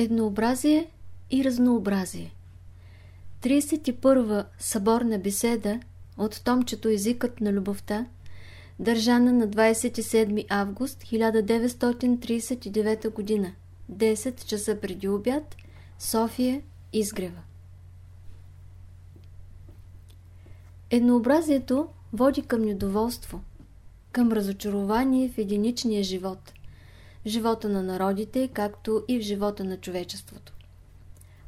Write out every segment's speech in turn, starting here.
Еднообразие и разнообразие 31 съборна беседа от томчето Езикът на любовта, държана на 27 август 1939 г. 10 часа преди обяд, София, Изгрева. Еднообразието води към недоволство, към разочарование в единичния живот – живота на народите, както и в живота на човечеството.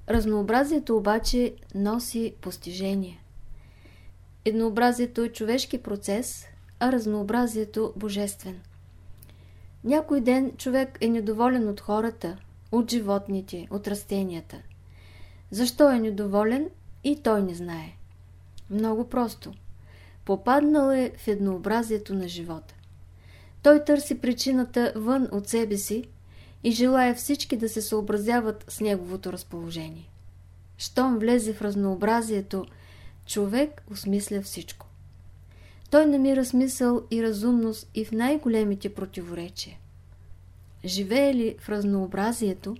Разнообразието обаче носи постижение. Еднообразието е човешки процес, а разнообразието – божествен. Някой ден човек е недоволен от хората, от животните, от растенията. Защо е недоволен и той не знае. Много просто. Попаднал е в еднообразието на живота. Той търси причината вън от себе си и желая всички да се съобразяват с неговото разположение. Щом влезе в разнообразието, човек осмисля всичко. Той намира смисъл и разумност и в най-големите противоречия. Живее ли в разнообразието,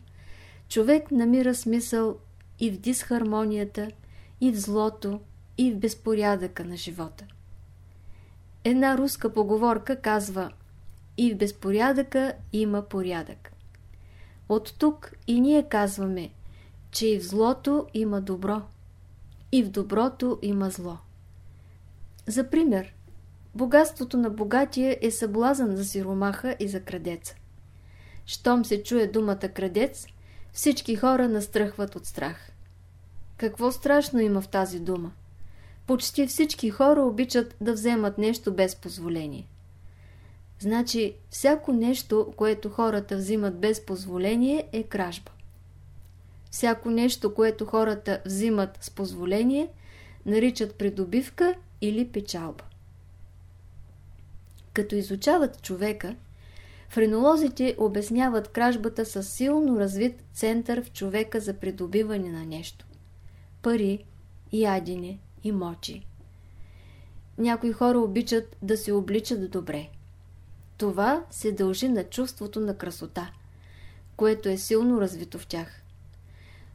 човек намира смисъл и в дисхармонията, и в злото, и в безпорядъка на живота. Една руска поговорка казва и в безпорядъка има порядък. От тук и ние казваме, че и в злото има добро, и в доброто има зло. За пример, богатството на богатия е съблазън за сиромаха и за крадеца. Щом се чуе думата крадец, всички хора настръхват от страх. Какво страшно има в тази дума? Почти всички хора обичат да вземат нещо без позволение. Значи всяко нещо, което хората взимат без позволение е кражба. Всяко нещо, което хората взимат с позволение, наричат придобивка или печалба. Като изучават човека, френолозите обясняват кражбата с силно развит център в човека за придобиване на нещо. Пари, ядене, мочи. Някои хора обичат да се обличат добре. Това се дължи на чувството на красота, което е силно развито в тях.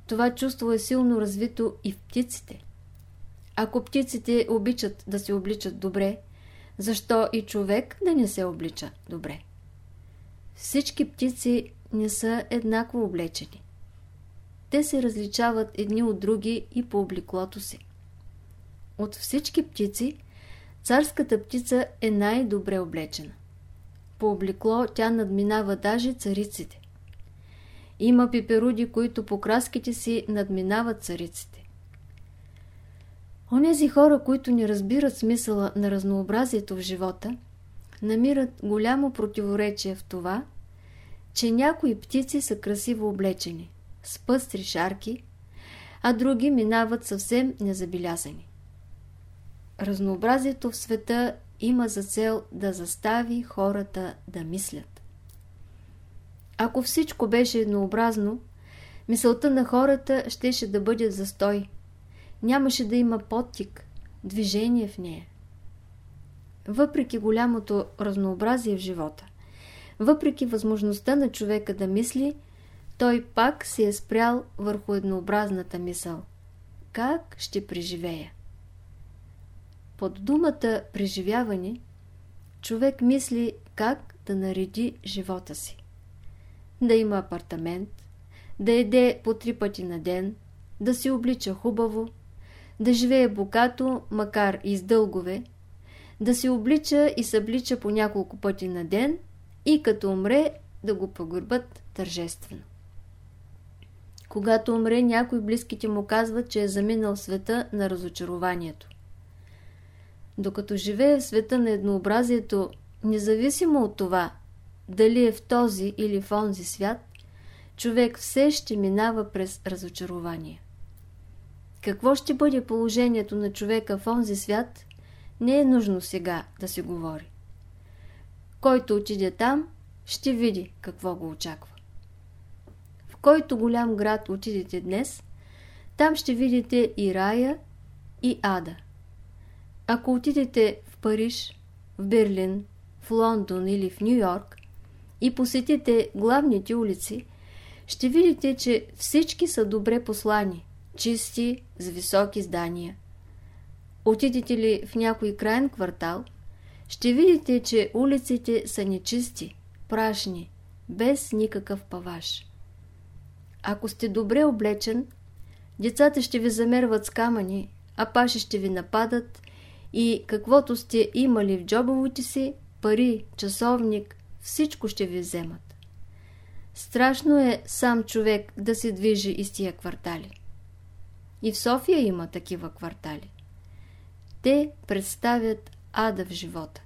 Това чувство е силно развито и в птиците. Ако птиците обичат да се обличат добре, защо и човек да не се облича добре? Всички птици не са еднакво облечени. Те се различават едни от други и по обликлото си. От всички птици, царската птица е най-добре облечена. По облекло тя надминава даже цариците. Има пиперуди, които по краските си надминават цариците. Онези хора, които не разбират смисъла на разнообразието в живота, намират голямо противоречие в това, че някои птици са красиво облечени, с пъстри шарки, а други минават съвсем незабелязани. Разнообразието в света има за цел да застави хората да мислят. Ако всичко беше еднообразно, мисълта на хората щеше да бъде застой. Нямаше да има подтик, движение в нея. Въпреки голямото разнообразие в живота, въпреки възможността на човека да мисли, той пак се е спрял върху еднообразната мисъл. Как ще преживея? Под думата преживяване човек мисли как да нареди живота си. Да има апартамент, да еде по три пъти на ден, да се облича хубаво, да живее богато, макар и с дългове, да се облича и съблича по няколко пъти на ден и като умре да го погърбат тържествено. Когато умре, някой близките му казват, че е заминал света на разочарованието. Докато живее в света на еднообразието, независимо от това, дали е в този или в онзи свят, човек все ще минава през разочарование. Какво ще бъде положението на човека в онзи свят, не е нужно сега да се говори. Който отиде там, ще види какво го очаква. В който голям град отидете днес, там ще видите и рая, и ада. Ако отидете в Париж, в Берлин, в Лондон или в Нью Йорк и посетите главните улици, ще видите, че всички са добре послани, чисти, с високи здания. Отидете ли в някой крайен квартал, ще видите, че улиците са нечисти, прашни, без никакъв паваш. Ако сте добре облечен, децата ще ви замерват с камъни, а паши ще ви нападат и каквото сте имали в джобовете си, пари, часовник, всичко ще ви вземат. Страшно е сам човек да се движи из тия квартали. И в София има такива квартали. Те представят ада в живота,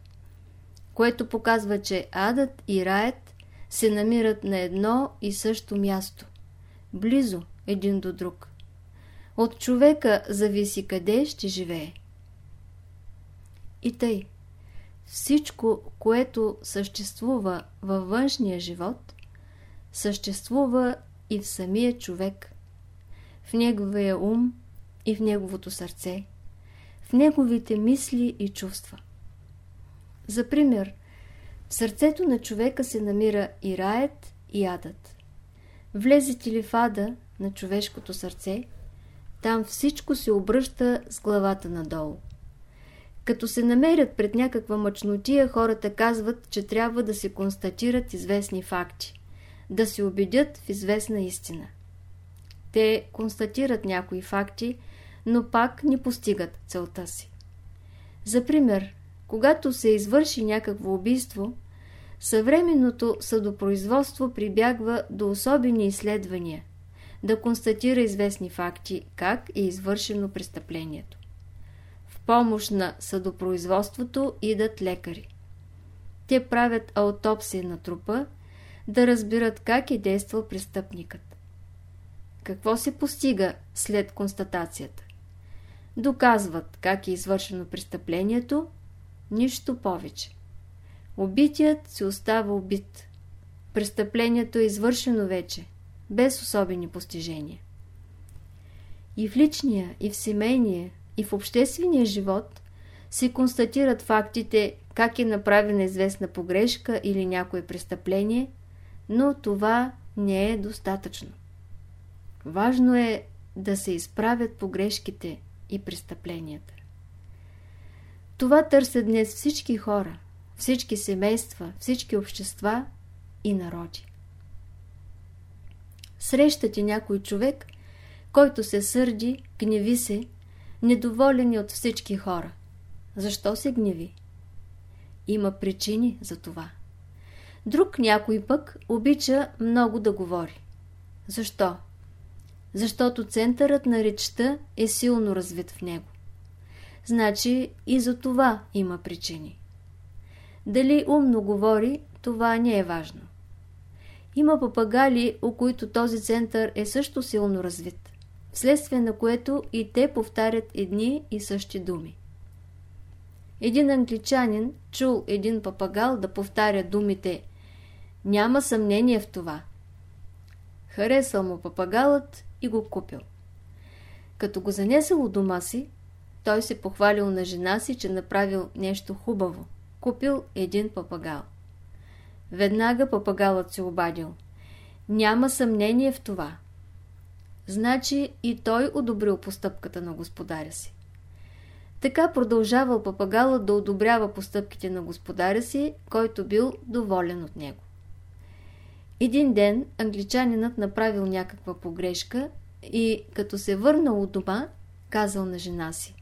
което показва, че адът и раят се намират на едно и също място, близо един до друг. От човека зависи къде ще живее. И тъй, всичко, което съществува във външния живот, съществува и в самия човек, в неговия ум и в неговото сърце, в неговите мисли и чувства. За пример, в сърцето на човека се намира и раят, и адът. Влезете ли в ада на човешкото сърце, там всичко се обръща с главата надолу. Като се намерят пред някаква мъчнотия, хората казват, че трябва да се констатират известни факти, да се убедят в известна истина. Те констатират някои факти, но пак не постигат целта си. За пример, когато се извърши някакво убийство, съвременното съдопроизводство прибягва до особени изследвания, да констатира известни факти, как е извършено престъплението. Помощ на съдопроизводството идат лекари. Те правят аутопсия на трупа, да разбират как е действал престъпникът. Какво се постига след констатацията? Доказват как е извършено престъплението, нищо повече. Убитият се остава убит. Престъплението е извършено вече, без особени постижения. И в личния, и в семейния, и в обществения живот се констатират фактите как е направена известна погрешка или някое престъпление, но това не е достатъчно. Важно е да се изправят погрешките и престъпленията. Това търсят днес всички хора, всички семейства, всички общества и народи. Срещате някой човек, който се сърди, гневи се, недоволен от всички хора. Защо се гневи? Има причини за това. Друг някой пък обича много да говори. Защо? Защото центърът на речта е силно развит в него. Значи и за това има причини. Дали умно говори, това не е важно. Има папагали, у които този център е също силно развит, вследствие на което и те повтарят едни и същи думи. Един англичанин чул един папагал да повтаря думите «Няма съмнение в това». Харесал му папагалът и го купил. Като го занесъл у дома си, той се похвалил на жена си, че направил нещо хубаво. Купил един папагал. Веднага папагалът се обадил. Няма съмнение в това. Значи и той одобрил постъпката на господаря си. Така продължавал папагала да одобрява постъпките на господаря си, който бил доволен от него. Един ден англичанинът направил някаква погрешка и като се върнал от дома, казал на жена си.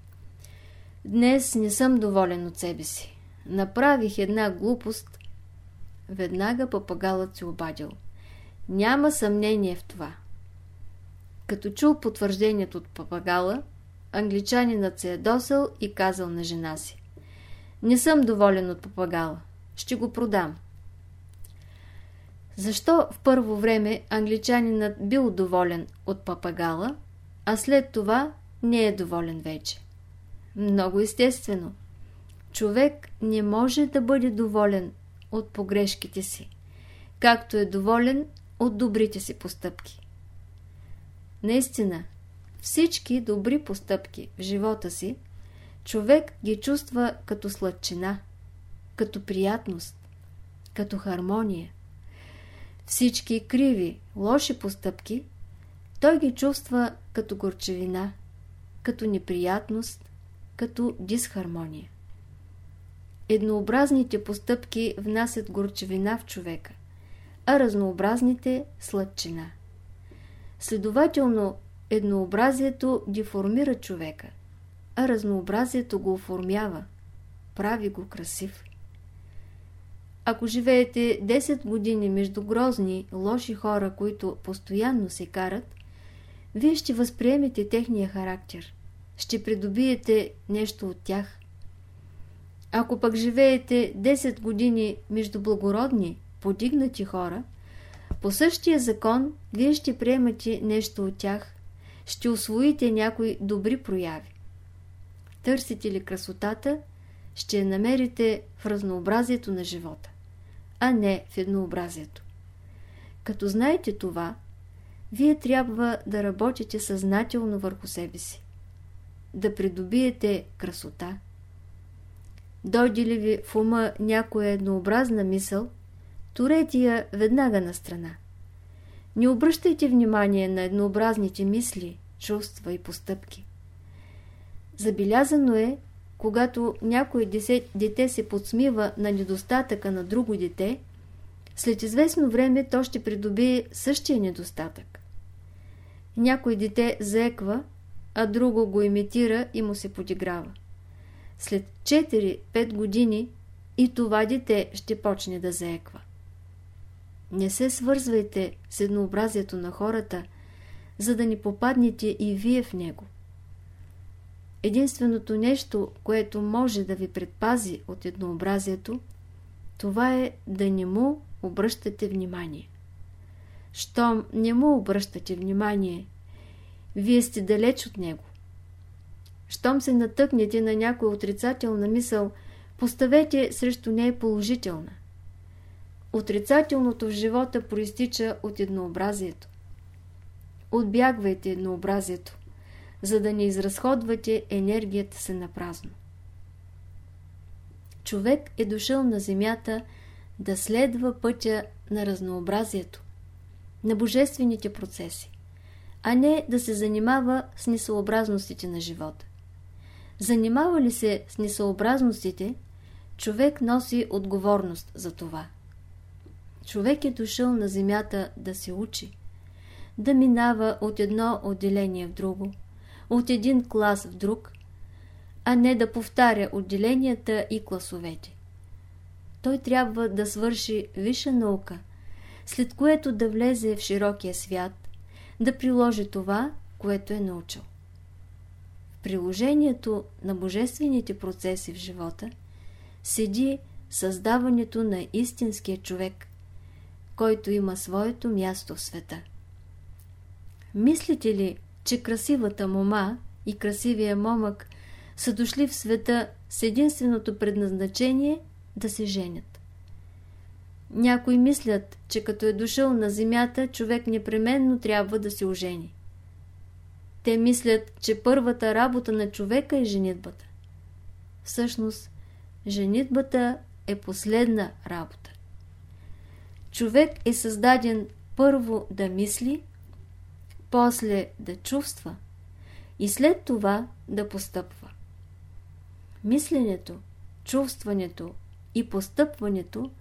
Днес не съм доволен от себе си. Направих една глупост. Веднага папагалът се обадил. Няма съмнение в това. Като чул потвърждението от папагала, англичанинът се е досъл и казал на жена си. Не съм доволен от папагала. Ще го продам. Защо в първо време англичанинът бил доволен от папагала, а след това не е доволен вече? Много естествено. Човек не може да бъде доволен от погрешките си, както е доволен от добрите си постъпки. Наистина, всички добри постъпки в живота си, човек ги чувства като сладчина, като приятност, като хармония. всички криви, лоши постъпки, той ги чувства като горчевина, като неприятност, като дисхармония. Еднообразните постъпки внасят горчевина в човека, а разнообразните – сладчина. Следователно, еднообразието деформира човека, а разнообразието го оформява, прави го красив. Ако живеете 10 години между грозни, лоши хора, които постоянно се карат, вие ще възприемете техния характер, ще придобиете нещо от тях. Ако пък живеете 10 години между благородни, подигнати хора, по същия закон вие ще приемате нещо от тях, ще освоите някои добри прояви. Търсите ли красотата, ще я намерите в разнообразието на живота, а не в еднообразието. Като знаете това, вие трябва да работите съзнателно върху себе си, да придобиете красота. Дойде ли ви в ума някоя еднообразна мисъл, турете я веднага на страна. Не обръщайте внимание на еднообразните мисли, чувства и постъпки. Забелязано е, когато някое дете се подсмива на недостатъка на друго дете, след известно време то ще придобие същия недостатък. Някой дете заеква, а друго го имитира и му се подиграва. След 4-5 години и това дете ще почне да заеква. Не се свързвайте с еднообразието на хората, за да ни попаднете и вие в него. Единственото нещо, което може да ви предпази от еднообразието, това е да не му обръщате внимание. Щом не му обръщате внимание, вие сте далеч от него. Щом се натъкнете на някоя отрицателна мисъл, поставете срещу нея положителна. Отрицателното в живота проистича от еднообразието. Отбягвайте еднообразието, за да не изразходвате енергията се на празно. Човек е дошъл на земята да следва пътя на разнообразието, на божествените процеси, а не да се занимава с несъобразностите на живота. Занимава ли се с несъобразностите, човек носи отговорност за това. Човек е дошъл на земята да се учи, да минава от едно отделение в друго, от един клас в друг, а не да повтаря отделенията и класовете. Той трябва да свърши висша наука, след което да влезе в широкия свят, да приложи това, което е научил. В приложението на божествените процеси в живота седи създаването на истинския човек, който има своето място в света. Мислите ли, че красивата мома и красивия момък са дошли в света с единственото предназначение да се женят? Някои мислят, че като е дошъл на земята, човек непременно трябва да се ожени. Те мислят, че първата работа на човека е женитбата. Всъщност, женитбата е последна работа. Човек е създаден първо да мисли, после да чувства и след това да постъпва. Мисленето, чувстването и постъпването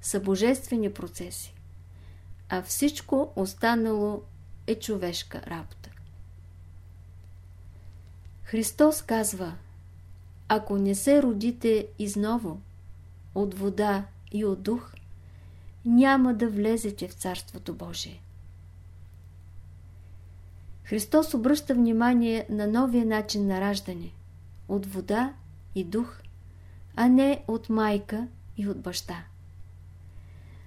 са божествени процеси, а всичко останало е човешка работа. Христос казва, ако не се родите изново от вода и от дух, няма да влезете в Царството Божие. Христос обръща внимание на новия начин на раждане от вода и дух, а не от майка и от баща.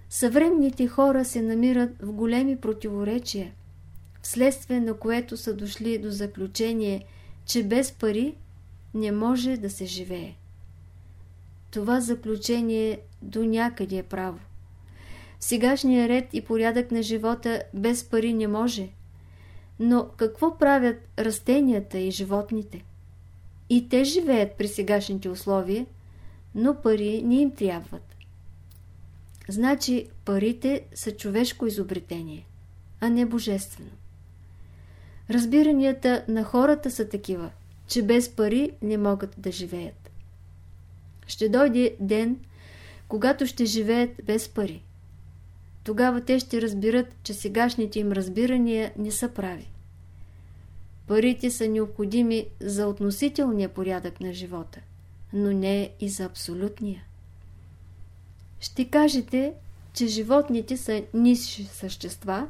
Съвременните хора се намират в големи противоречия, вследствие на което са дошли до заключение, че без пари не може да се живее. Това заключение до някъде е право. Сегашния ред и порядък на живота без пари не може. Но какво правят растенията и животните? И те живеят при сегашните условия, но пари не им трябват. значи парите са човешко изобретение, а не божествено. Разбиранията на хората са такива, че без пари не могат да живеят. Ще дойде ден, когато ще живеят без пари. Тогава те ще разберат, че сегашните им разбирания не са прави. Парите са необходими за относителния порядък на живота, но не и за абсолютния. Ще кажете, че животните са нисши същества,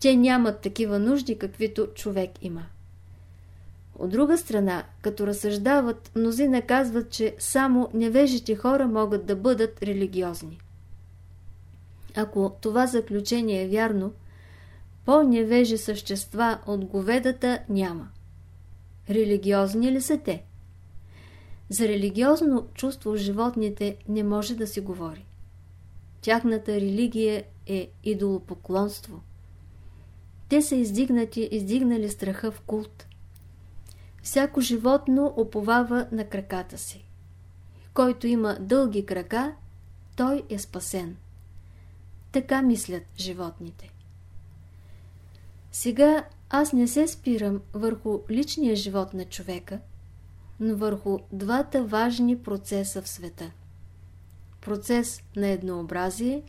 те нямат такива нужди, каквито човек има. От друга страна, като разсъждават, мнози наказват, че само невежите хора могат да бъдат религиозни. Ако това заключение е вярно, по-невежи същества от говедата няма. Религиозни ли са те? За религиозно чувство животните не може да се говори. Тяхната религия е идолопоклонство. Те са издигнати, издигнали страха в култ. Всяко животно оповава на краката си. Който има дълги крака, той е спасен. Така мислят животните. Сега аз не се спирам върху личния живот на човека, но върху двата важни процеса в света. Процес на еднообразие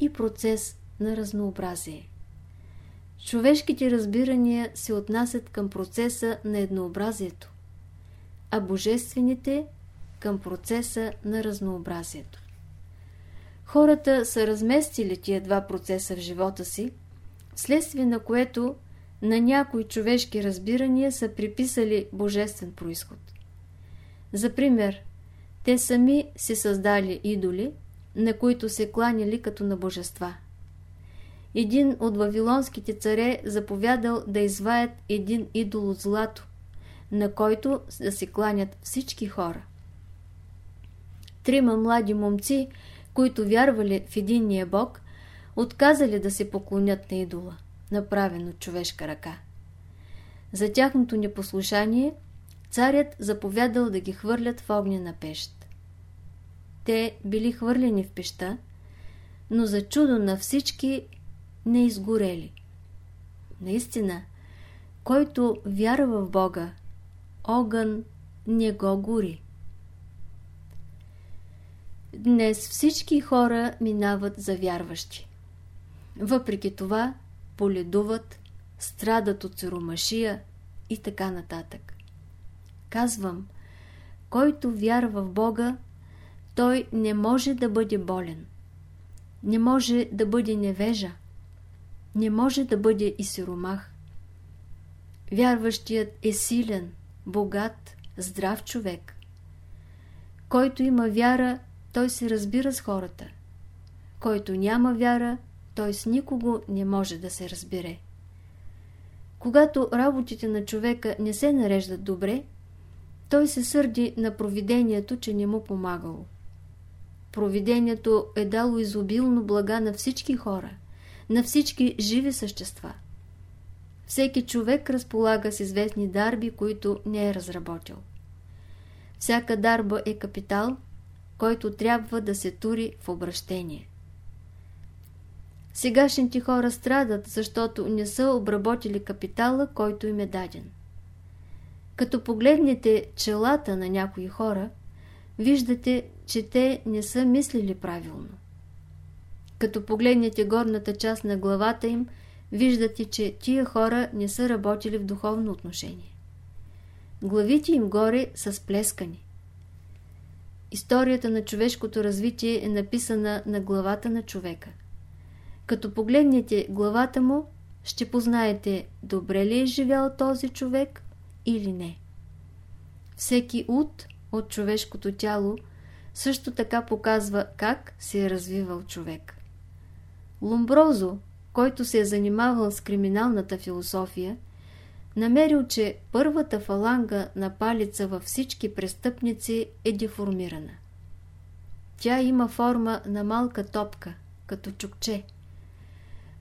и процес на разнообразие. Човешките разбирания се отнасят към процеса на еднообразието, а божествените към процеса на разнообразието. Хората са разместили тия два процеса в живота си, вследствие на което на някои човешки разбирания са приписали божествен происход. За пример, те сами си създали идоли, на които се кланяли като на божества. Един от вавилонските царе заповядал да изваят един идол от злато, на който да се кланят всички хора. Трима млади момци, които вярвали в единния бог, отказали да се поклонят на идола, направен от човешка ръка. За тяхното непослушание царят заповядал да ги хвърлят в огнена пещ. Те били хвърлени в пеща, но за чудо на всички не изгорели. Наистина, който вярва в Бога, огън не го гори. Днес всички хора минават за вярващи. Въпреки това, поледуват, страдат от сиромашия и така нататък. Казвам, който вярва в Бога, той не може да бъде болен. Не може да бъде невежа. Не може да бъде и сиромах. Вярващият е силен, богат, здрав човек. Който има вяра, той се разбира с хората. Който няма вяра, той с никого не може да се разбере. Когато работите на човека не се нареждат добре, той се сърди на провидението, че не му помагало. Провидението е дало изобилно блага на всички хора, на всички живи същества. Всеки човек разполага с известни дарби, които не е разработил. Всяка дарба е капитал, който трябва да се тури в обращение. Сегашните хора страдат, защото не са обработили капитала, който им е даден. Като погледнете челата на някои хора, виждате, че те не са мислили правилно. Като погледнете горната част на главата им, виждате, че тия хора не са работили в духовно отношение. Главите им горе са сплескани. Историята на човешкото развитие е написана на главата на човека – като погледнете главата му, ще познаете добре ли е живял този човек или не. Всеки ут от човешкото тяло също така показва как се е развивал човек. Ломброзо, който се е занимавал с криминалната философия, намерил, че първата фаланга на палица във всички престъпници е деформирана. Тя има форма на малка топка, като чукче –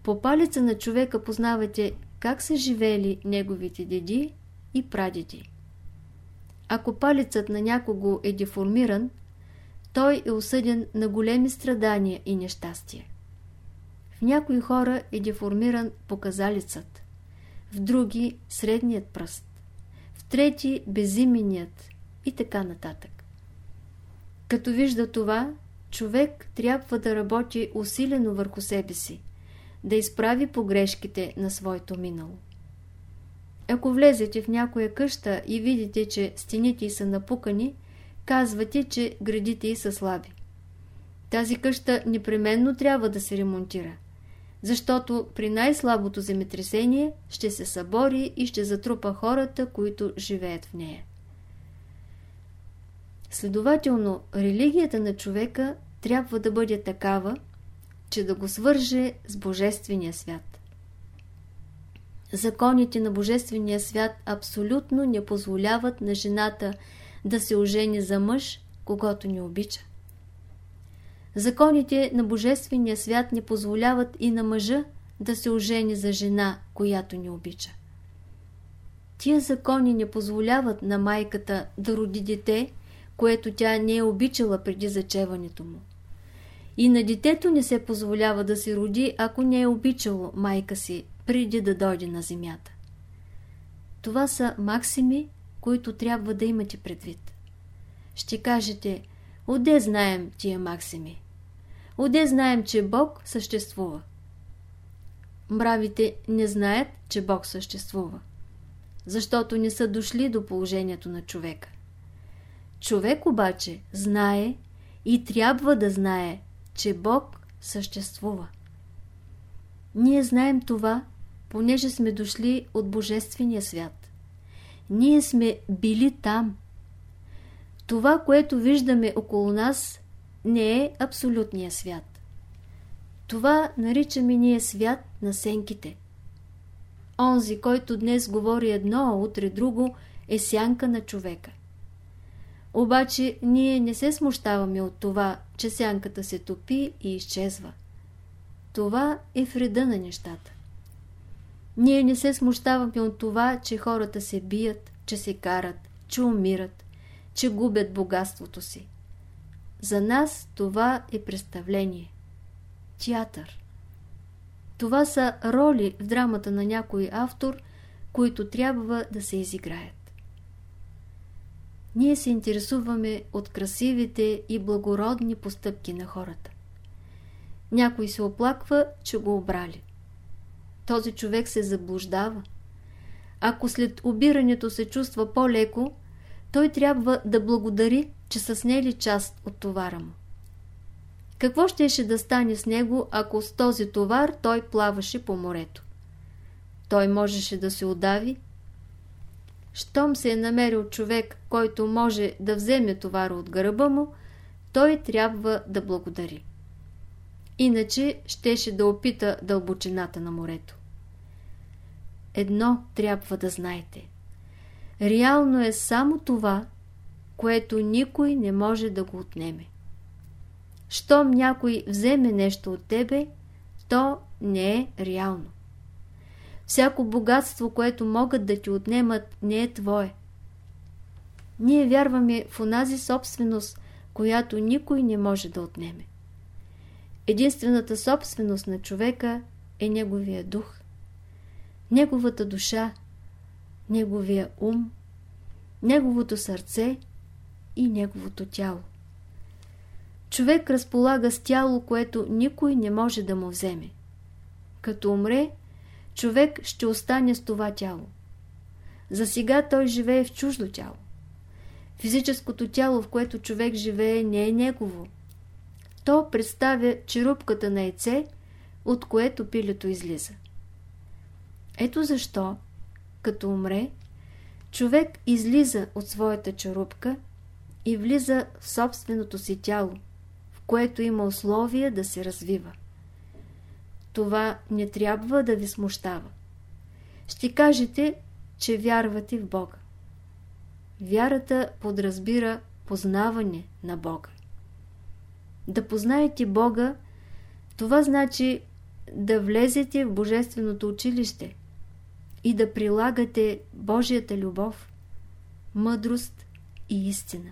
по палеца на човека познавате как са живели неговите деди и прадеди. Ако палецът на някого е деформиран, той е осъден на големи страдания и нещастия. В някои хора е деформиран показалицът, в други – средният пръст, в трети – безименият и така нататък. Като вижда това, човек трябва да работи усилено върху себе си, да изправи погрешките на своето минало. Ако влезете в някоя къща и видите, че стените са напукани, казвате, че градите й са слаби. Тази къща непременно трябва да се ремонтира, защото при най-слабото земетресение ще се събори и ще затрупа хората, които живеят в нея. Следователно, религията на човека трябва да бъде такава, че да го свърже с Божествения свят. Законите на Божествения свят абсолютно не позволяват на жената да се ожени за мъж, когато не обича. Законите на Божествения свят не позволяват и на мъжа да се ожени за жена, която не обича. Тия закони не позволяват на майката да роди дете, което тя не е обичала преди зачеването му. И на детето не се позволява да се роди, ако не е обичало майка си преди да дойде на земята. Това са максими, които трябва да имате предвид. Ще кажете, отде знаем тия максими? Отде знаем, че Бог съществува? Мравите не знаят, че Бог съществува, защото не са дошли до положението на човека. Човек обаче знае и трябва да знае, че Бог съществува. Ние знаем това, понеже сме дошли от Божествения свят. Ние сме били там. Това, което виждаме около нас, не е абсолютния свят. Това наричаме ние свят на сенките. Онзи, който днес говори едно, а утре друго, е сянка на човека. Обаче ние не се смущаваме от това, че сянката се топи и изчезва. Това е вреда на нещата. Ние не се смущаваме от това, че хората се бият, че се карат, че умират, че губят богатството си. За нас това е представление. Театър. Това са роли в драмата на някой автор, които трябва да се изиграят. Ние се интересуваме от красивите и благородни постъпки на хората. Някой се оплаква, че го обрали. Този човек се заблуждава. Ако след обирането се чувства по-леко, той трябва да благодари, че са снели част от товара му. Какво щеше да стане с него, ако с този товар той плаваше по морето? Той можеше да се удави. Щом се е намерил човек, който може да вземе товара от гърба му, той трябва да благодари. Иначе щеше да опита дълбочината на морето. Едно трябва да знаете. Реално е само това, което никой не може да го отнеме. Щом някой вземе нещо от тебе, то не е реално. Всяко богатство, което могат да ти отнемат, не е твое. Ние вярваме в онази собственост, която никой не може да отнеме. Единствената собственост на човека е неговия дух, неговата душа, неговия ум, неговото сърце и неговото тяло. Човек разполага с тяло, което никой не може да му вземе. Като умре, човек ще остане с това тяло. За сега той живее в чуждо тяло. Физическото тяло, в което човек живее, не е негово. То представя черупката на яйце, от което пилето излиза. Ето защо, като умре, човек излиза от своята черупка и влиза в собственото си тяло, в което има условия да се развива. Това не трябва да ви смущава. Ще кажете, че вярвате в Бога. Вярата подразбира познаване на Бога. Да познаете Бога, това значи да влезете в Божественото училище и да прилагате Божията любов, мъдрост и истина.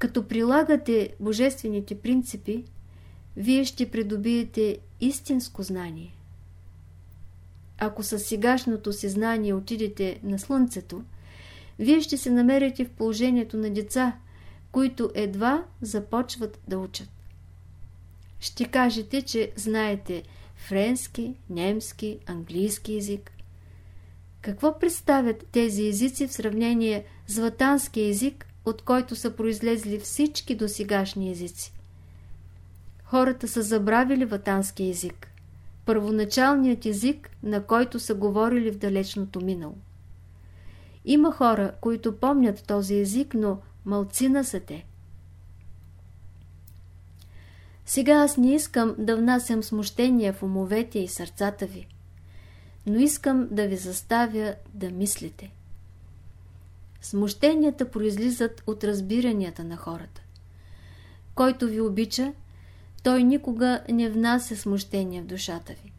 Като прилагате божествените принципи, вие ще придобиете истинско знание. Ако със сегашното си знание отидете на Слънцето, вие ще се намерите в положението на деца, които едва започват да учат. Ще кажете, че знаете френски, немски, английски език. Какво представят тези езици в сравнение с ватански език, от който са произлезли всички досегашни езици? Хората са забравили ватански език, първоначалният език, на който са говорили в далечното минало. Има хора, които помнят този език, но малцина са те. Сега аз не искам да внасям смущения в умовете и сърцата ви, но искам да ви заставя да мислите. Смущенията произлизат от разбиранията на хората. Който ви обича, той никога не внася смущение в душата ви.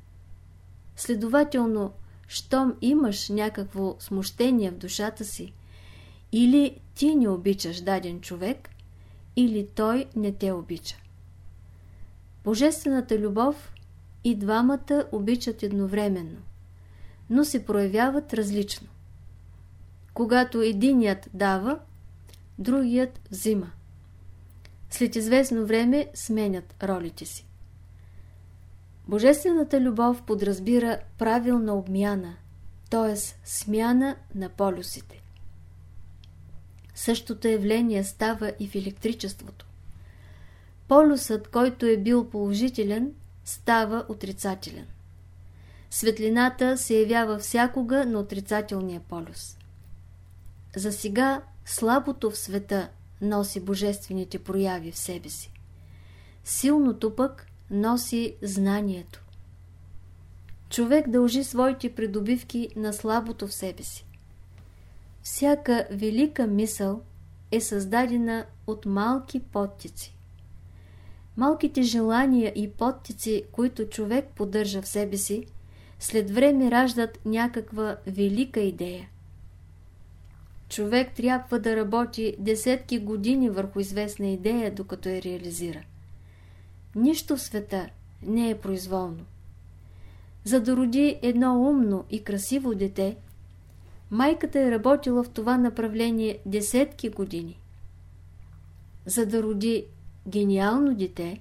Следователно, щом имаш някакво смущение в душата си, или ти не обичаш даден човек, или той не те обича. Божествената любов и двамата обичат едновременно, но се проявяват различно. Когато единият дава, другият взима. След известно време сменят ролите си. Божествената любов подразбира правилна обмяна, т.е. смяна на полюсите. Същото явление става и в електричеството. Полюсът, който е бил положителен, става отрицателен. Светлината се явява всякога на отрицателния полюс. За сега слабото в света носи божествените прояви в себе си. Силното пък носи знанието. Човек дължи своите придобивки на слабото в себе си. Всяка велика мисъл е създадена от малки подтици. Малките желания и подтици, които човек поддържа в себе си, след време раждат някаква велика идея. Човек трябва да работи десетки години върху известна идея, докато я реализира. Нищо в света не е произволно. За да роди едно умно и красиво дете, майката е работила в това направление десетки години. За да роди гениално дете,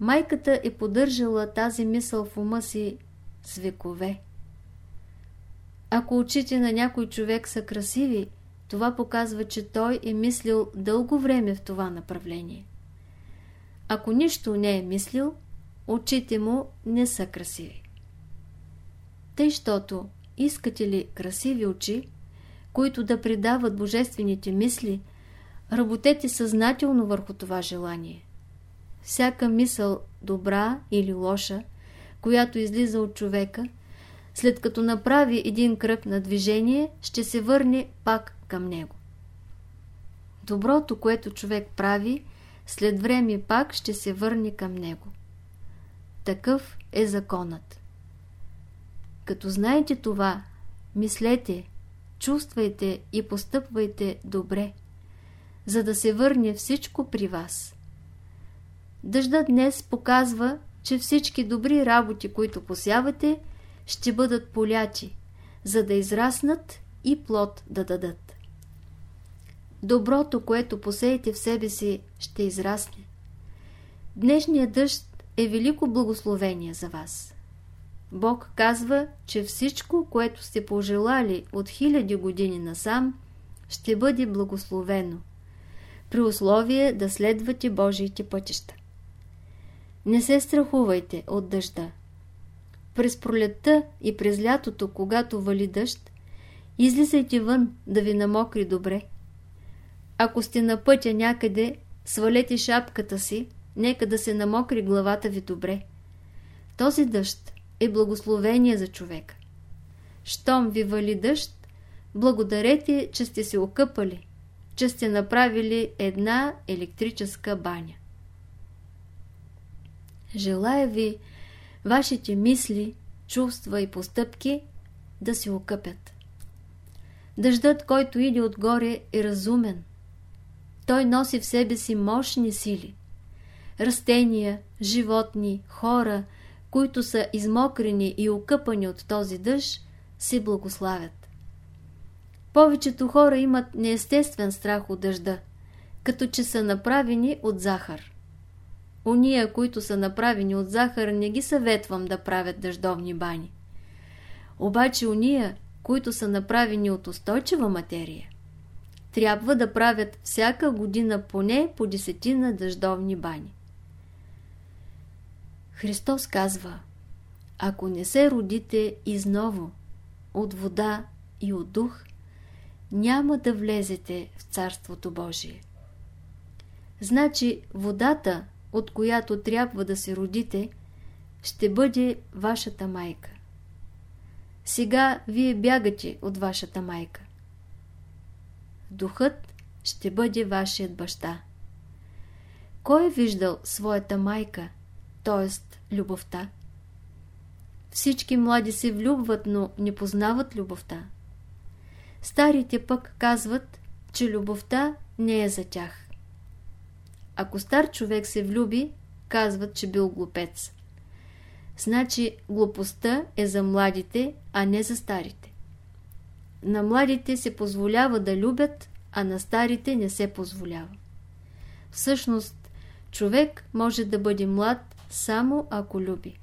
майката е поддържала тази мисъл в ума си с векове. Ако очите на някой човек са красиви, това показва, че той е мислил дълго време в това направление. Ако нищо не е мислил, очите му не са красиви. Тъй, щото искате ли красиви очи, които да предават божествените мисли, работете съзнателно върху това желание. Всяка мисъл, добра или лоша, която излиза от човека, след като направи един кръг на движение, ще се върне пак към него. Доброто, което човек прави, след време пак ще се върне към него. Такъв е законът. Като знаете това, мислете, чувствайте и постъпвайте добре, за да се върне всичко при вас. Дъждът днес показва, че всички добри работи, които посявате, ще бъдат поляти, за да израснат и плод да дадат. Доброто, което посеете в себе си, ще израсне. Днешният дъжд е велико благословение за вас. Бог казва, че всичко, което сте пожелали от хиляди години насам, ще бъде благословено, при условие да следвате Божиите пътища. Не се страхувайте от дъжда. През пролетта и през лятото, когато вали дъжд, излизайте вън да ви намокри добре. Ако сте на пътя някъде, свалете шапката си, нека да се намокри главата ви добре. Този дъжд е благословение за човека. Щом ви вали дъжд, благодарете, че сте се окъпали, че сте направили една електрическа баня. Желая ви вашите мисли, чувства и постъпки да се окъпят. Дъждът, който иде отгоре, е разумен. той носи в себе си мощни сили. Растения, животни, хора, които са измокрени и окъпани от този дъжд, се благославят. Повечето хора имат неестествен страх от дъжда, като че са направени от захар. Уния, които са направени от захар, не ги съветвам да правят дъждовни бани. Обаче уния, които са направени от устойчива материя, трябва да правят всяка година поне по десетина дъждовни бани. Христос казва, ако не се родите изново от вода и от дух, няма да влезете в Царството Божие. Значи водата, от която трябва да се родите, ще бъде вашата майка. Сега вие бягате от вашата майка. Духът ще бъде вашият баща. Кой е виждал своята майка, т.е. любовта? Всички млади се влюбват, но не познават любовта. Старите пък казват, че любовта не е за тях. Ако стар човек се влюби, казват, че бил глупец. Значи глупостта е за младите, а не за старите. На младите се позволява да любят, а на старите не се позволява. Всъщност, човек може да бъде млад само ако люби.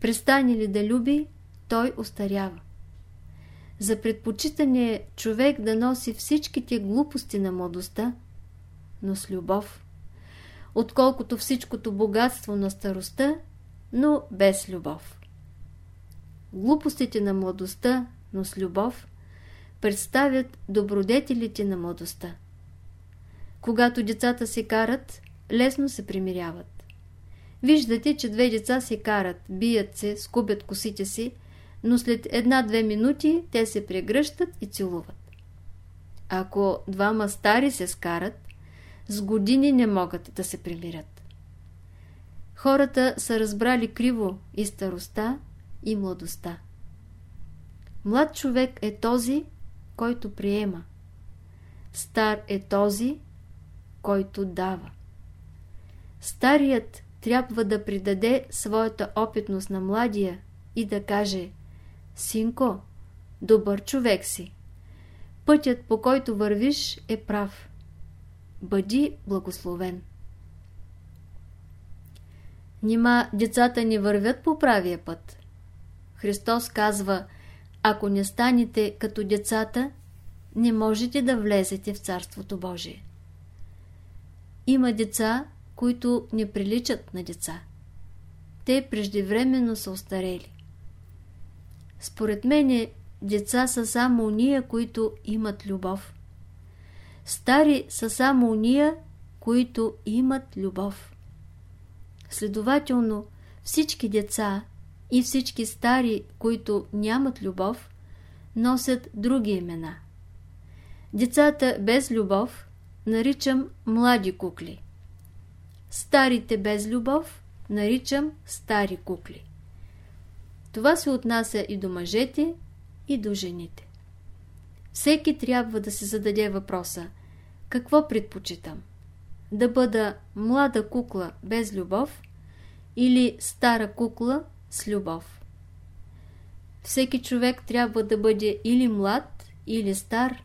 Престане ли да люби, той остарява. За предпочитане човек да носи всичките глупости на младостта, но с любов, отколкото всичкото богатство на старостта, но без любов. Глупостите на младостта, но с любов, представят добродетелите на младостта. Когато децата се карат, лесно се примиряват. Виждате, че две деца се карат, бият се, скубят косите си, но след една-две минути те се прегръщат и целуват. Ако двама стари се скарат, с години не могат да се примирят. Хората са разбрали криво и староста, и младостта. Млад човек е този, който приема. Стар е този, който дава. Старият трябва да придаде своята опитност на младия и да каже Синко, добър човек си. Пътят по който вървиш е прав. Бъди благословен. Нима децата ни вървят по правия път. Христос казва, ако не станете като децата, не можете да влезете в Царството Божие. Има деца, които не приличат на деца. Те преждевременно са остарели. Според мене, деца са само уния, които имат любов. Стари са само уния, които имат любов. Следователно, всички деца и всички стари, които нямат любов, носят други имена. Децата без любов наричам млади кукли. Старите без любов наричам стари кукли. Това се отнася и до мъжете, и до жените. Всеки трябва да се зададе въпроса какво предпочитам? Да бъда млада кукла без любов или стара кукла с любов? Всеки човек трябва да бъде или млад, или стар,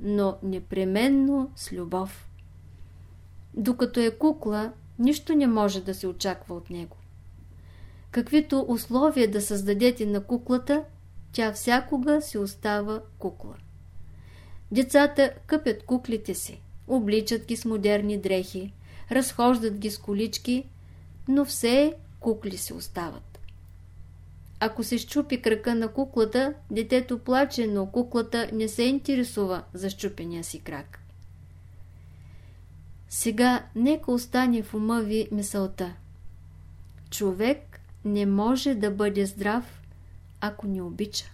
но непременно с любов. Докато е кукла, нищо не може да се очаква от него. Каквито условия да създадете на куклата, тя всякога си остава кукла. Децата къпят куклите си, обличат ги с модерни дрехи, разхождат ги с колички, но все кукли си остават. Ако се щупи кръка на куклата, детето плаче, но куклата не се интересува за щупения си крак. Сега нека остане в ума ви мисълта. Човек не може да бъде здрав, ако не обича.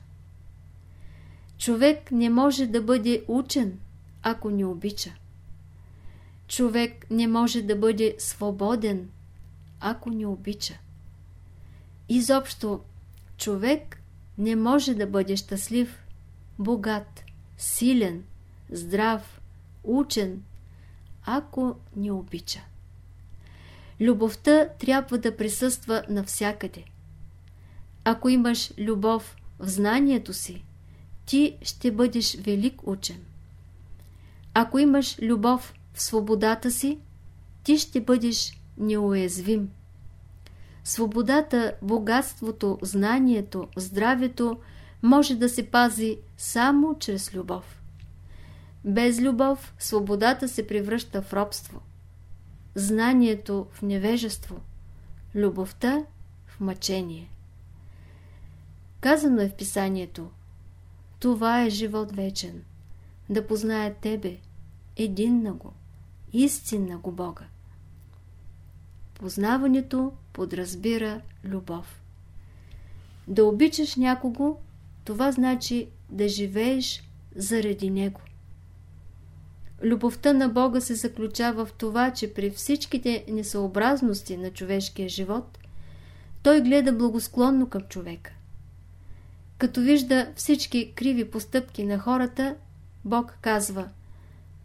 Човек не може да бъде учен, ако не обича. Човек не може да бъде свободен, ако не обича. Изобщо, човек не може да бъде щастлив, богат, силен, здрав, учен, ако ни обича. Любовта трябва да присъства навсякъде. Ако имаш любов в знанието си, ти ще бъдеш велик учен. Ако имаш любов в свободата си, ти ще бъдеш неуязвим. Свободата, богатството, знанието, здравето може да се пази само чрез любов. Без любов свободата се превръща в робство, знанието в невежество, любовта в мъчение. Казано е в писанието Това е живот вечен, да познае Тебе, един на го, истинна го Бога. Познаването подразбира любов. Да обичаш някого, това значи да живееш заради него. Любовта на Бога се заключава в това, че при всичките несъобразности на човешкия живот, Той гледа благосклонно към човека. Като вижда всички криви постъпки на хората, Бог казва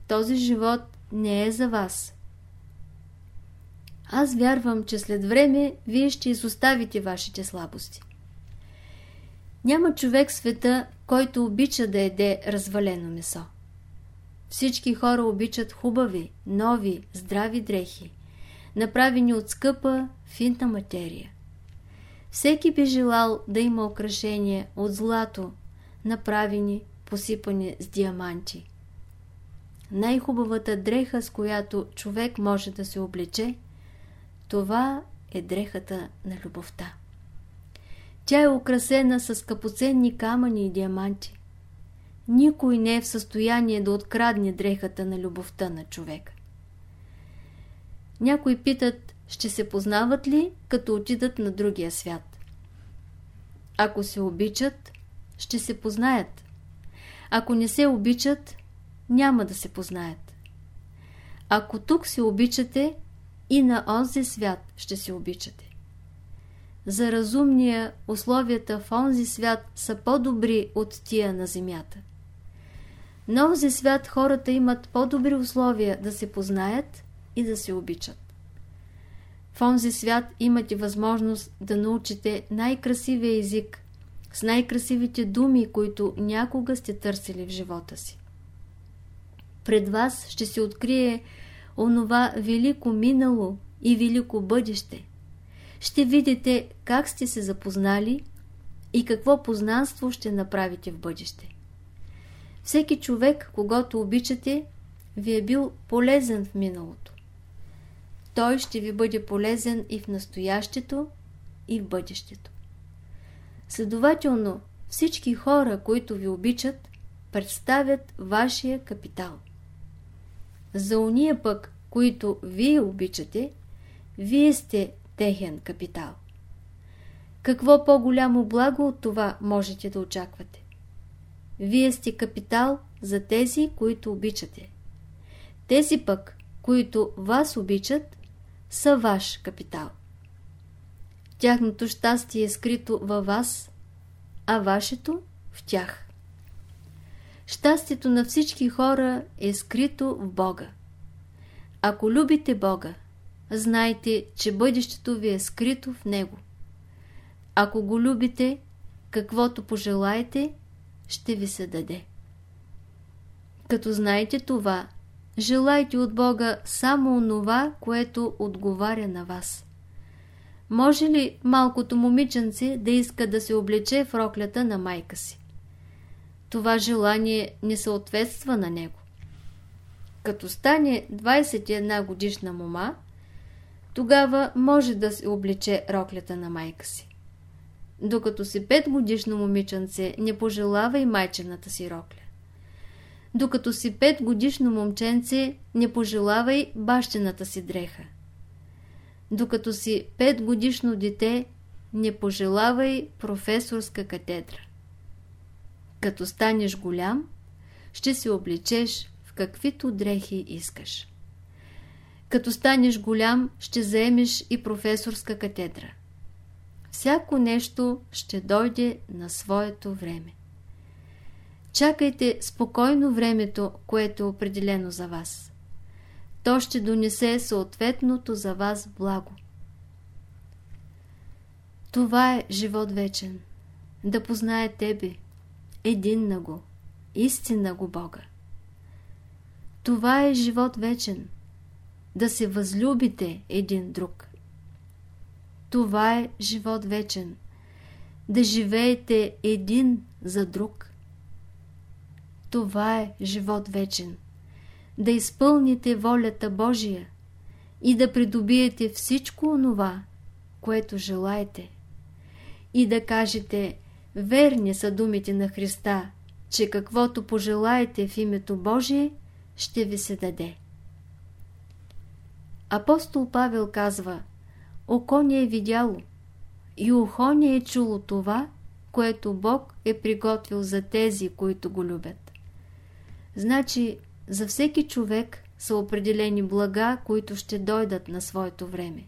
Този живот не е за вас. Аз вярвам, че след време вие ще изоставите вашите слабости. Няма човек в света, който обича да еде развалено месо. Всички хора обичат хубави, нови, здрави дрехи, направени от скъпа, финна материя. Всеки би желал да има украшения от злато, направени, посипани с диаманти. Най-хубавата дреха, с която човек може да се облече, това е дрехата на любовта. Тя е украсена с скъпоценни камъни и диаманти. Никой не е в състояние да открадне дрехата на любовта на човека. Някои питат, ще се познават ли, като отидат на другия свят? Ако се обичат, ще се познаят. Ако не се обичат, няма да се познаят. Ако тук се обичате, и на онзи свят ще се обичате. За разумния условията в онзи свят са по-добри от тия на земята. На онзи свят хората имат по-добри условия да се познаят и да се обичат. В онзи свят имате възможност да научите най-красивия език, с най-красивите думи, които някога сте търсили в живота си. Пред вас ще се открие онова велико минало и велико бъдеще. Ще видите как сте се запознали и какво познанство ще направите в бъдеще. Всеки човек, когато обичате, ви е бил полезен в миналото. Той ще ви бъде полезен и в настоящето, и в бъдещето. Следователно, всички хора, които ви обичат, представят вашия капитал. За уния пък, които вие обичате, вие сте техен капитал. Какво по-голямо благо от това можете да очаквате? Вие сте капитал за тези, които обичате. Тези пък, които вас обичат, са ваш капитал. Тяхното щастие е скрито във вас, а вашето в тях. Щастието на всички хора е скрито в Бога. Ако любите Бога, знайте, че бъдещето ви е скрито в Него. Ако го любите, каквото пожелаете, ще ви се даде. Като знаете това, желайте от Бога само онова, което отговаря на вас. Може ли малкото момиченце да иска да се облече в роклята на майка си? Това желание не съответства на него. Като стане 21 годишна мома, тогава може да се облече роклята на майка си. Докато си 5 годишно момиченце, не пожелава и майчената си рокля. Докато си 5 годишно момченце, не пожелава и бащината си дреха. Докато си 5 годишно дете, не пожелавай професорска катедра. Като станеш голям, ще се обличеш в каквито дрехи искаш. Като станеш голям, ще заемеш и професорска катедра. Всяко нещо ще дойде на своето време. Чакайте спокойно времето, което е определено за вас. то ще донесе съответното за вас благо. Това е живот вечен. Да познае Тебе, един на го, истина го Бога. Това е живот вечен. Да се възлюбите един друг. Това е живот вечен. Да живеете един за друг. Това е живот вечен. Да изпълните волята Божия и да придобиете всичко онова, което желаете. И да кажете, верни са думите на Христа, че каквото пожелаете в името Божие, ще ви се даде. Апостол Павел казва, око не е видяло и ухо не е чуло това, което Бог е приготвил за тези, които го любят. Значи, за всеки човек са определени блага, които ще дойдат на своето време.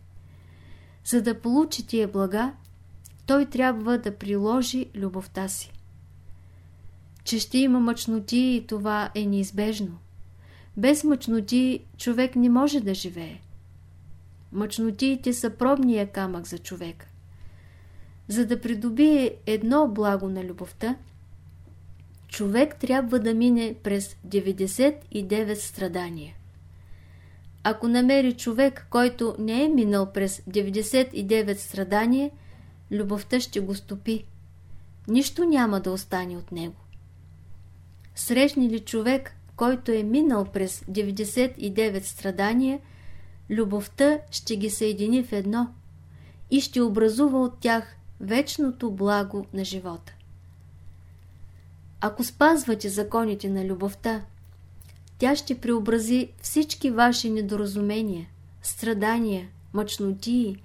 За да получи тия блага, той трябва да приложи любовта си. Че ще има мъчноти и това е неизбежно. Без мъчноти човек не може да живее. Мъчнотиите са пробния камък за човека. За да придобие едно благо на любовта, човек трябва да мине през 99 страдания. Ако намери човек, който не е минал през 99 страдания, любовта ще го стопи. Нищо няма да остане от него. Срещни ли човек, който е минал през 99 страдания, любовта ще ги съедини в едно и ще образува от тях вечното благо на живота. Ако спазвате законите на любовта, тя ще преобрази всички ваши недоразумения, страдания, мъчнотии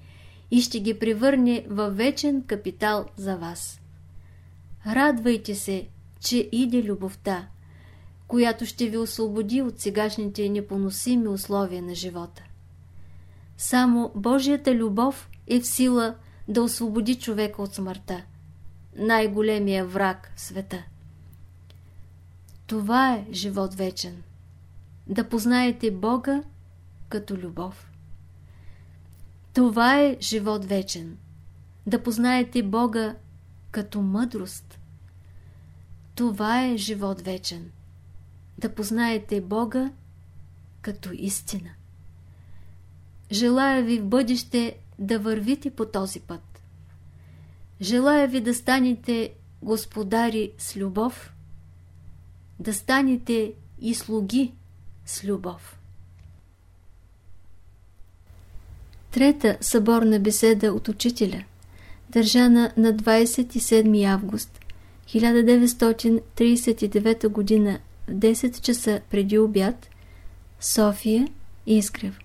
и ще ги превърне във вечен капитал за вас. Радвайте се, че иде любовта, която ще ви освободи от сегашните непоносими условия на живота. Само Божията любов е в сила да освободи човека от смъртта, най-големия враг в света. Това е живот вечен. Да познаете Бога като любов. Това е живот вечен. Да познаете Бога като мъдрост. Това е живот вечен. Да познаете Бога като истина. Желая ви в бъдеще да вървите по този път. Желая ви да станете господари с любов, да станете и слуги с любов. Трета съборна беседа от учителя, държана на 27 август 1939 г. в 10 часа преди обяд, София, Изгрев.